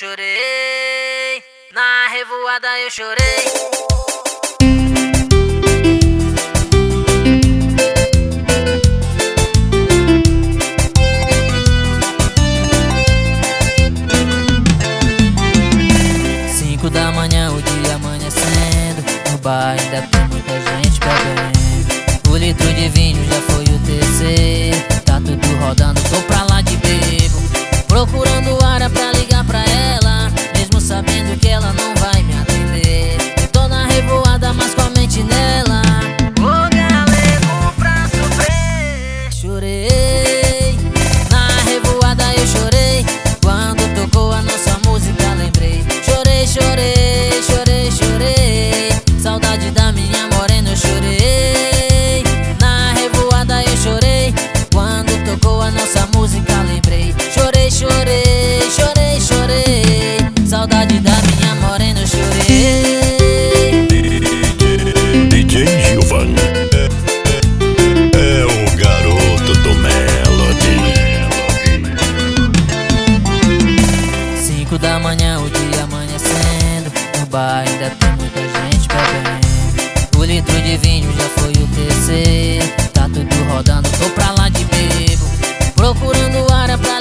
chorei, na revoada eu chorei. Cinco da manhã, o dia amanhecendo. No bar ainda tem muita gente bebendo. O litro de vinho já foi o terceiro. da manhã, o dia amanhecendo. No bar ainda tem muita gente bebendo. O litro de vinho já foi o terceiro. Tá tudo rodando, tô pra lá de bebo. Procurando área pra